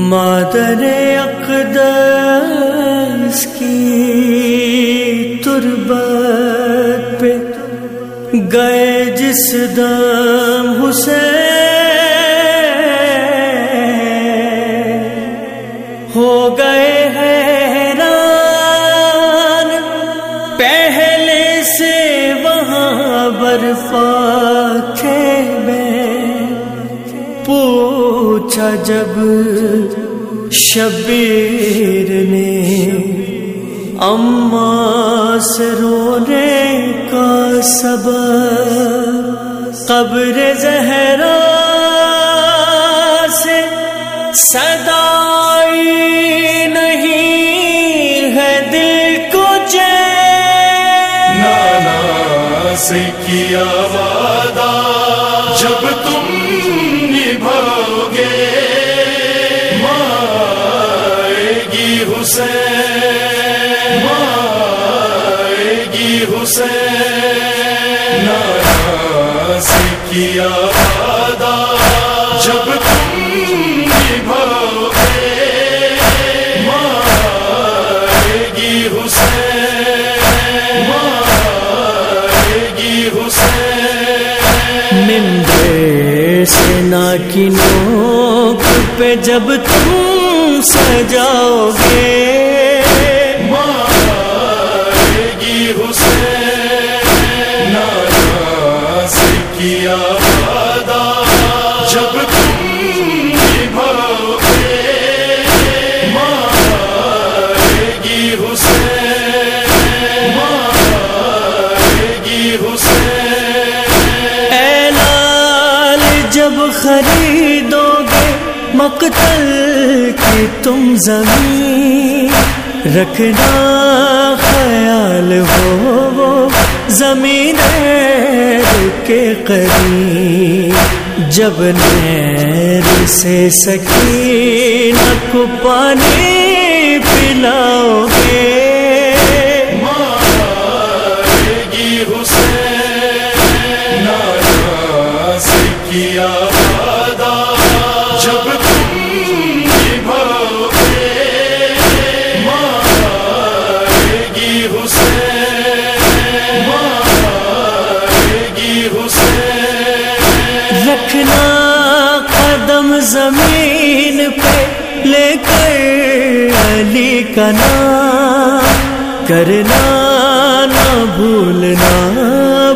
مادر اقدس کی تربت پہ گئے جس دم حسین ہو گئے حیران۔ پہلے سے وہاں برفا تھے پوچھا جب شبیر نے اما سے رونے کا سبب قبر زہرا سے صدائی نہیں ہے دل کو چین نانا سے کیا ممبر سے نا کی نوک پہ جب تم سجاؤ گے مقتل کی تم زمین رکھنا خیال ہو وہ زمین کے قریب جب نیر سے سکینہ کو پانی پلا کا نام کرنا، نہ بھولنا۔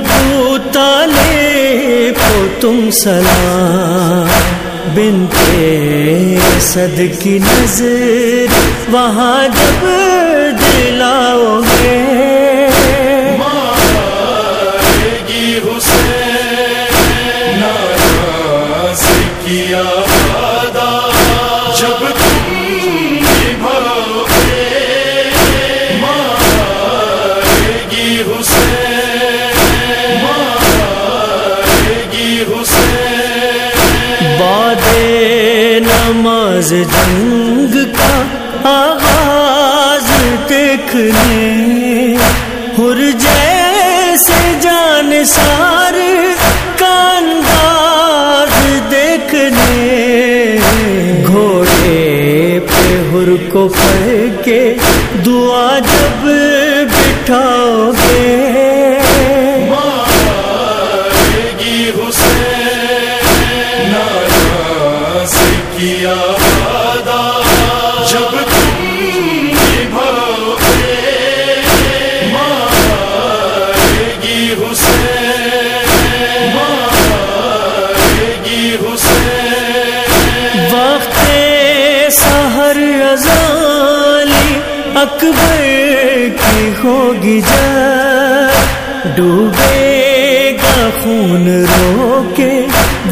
بھوتالے کو تم سلام۔ بنتے صد کی نظر، وہاں جب دلاؤ روز جنگ کا آغاز دیکھنے ہر جیسے جان سار کا انداز دیکھنے گھوڑے پہ ہر کو پر اکبر کی ہوگی جب ڈوبے گا خون رو کے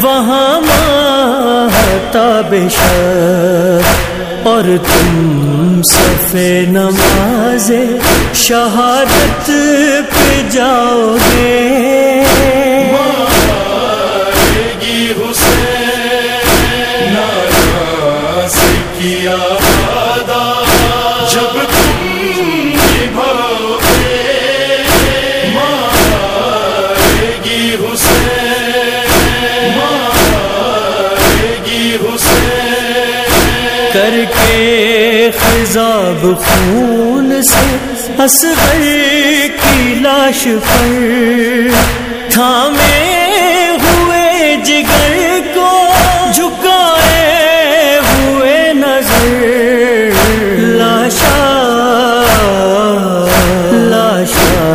وہاں ماہتا بشر اور تم صفے نماز شہادت پہ جاؤ گے۔ کر کے خزاب خون سے اصغر کی لاش پر تھامے ہوئے جگر کو جھکائے ہوئے نظر لاشا لاشا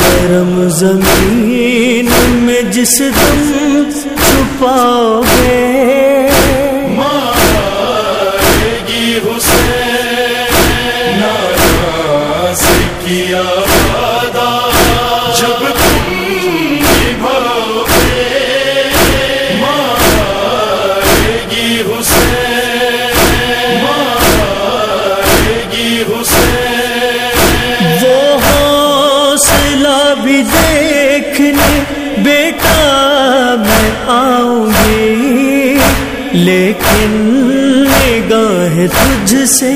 گرم زمین میں جس دم چھپاؤ نگاہ تجھ سے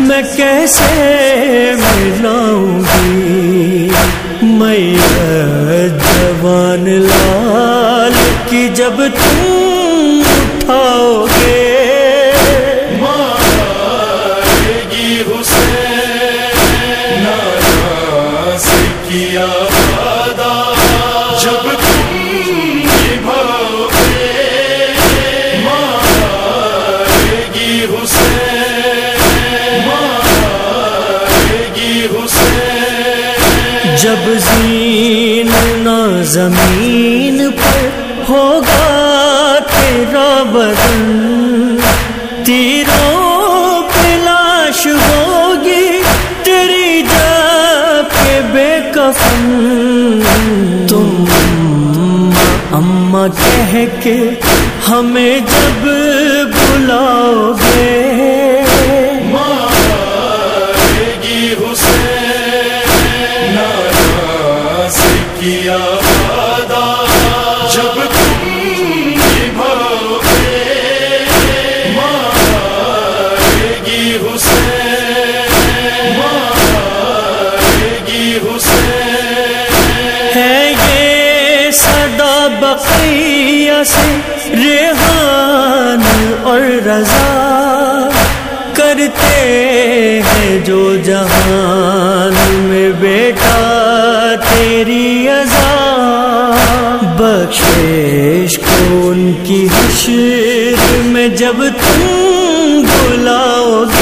میں کیسے ملاؤں گی؟ میں جوان لال کی جب تم اٹھاؤ جب زین نہ زمین پر ہوگا تیرا بدن، تیروں پہ لاش ہوگی تیری جا کے بے کفن۔ تم اما کہہ کے ہمیں جب بلاؤ گے سے ریحان اور رضا کرتے ہیں جو جہان میں بیٹا تیری ازا بخشش کو ان کی حشر میں جب تم بلاؤ گے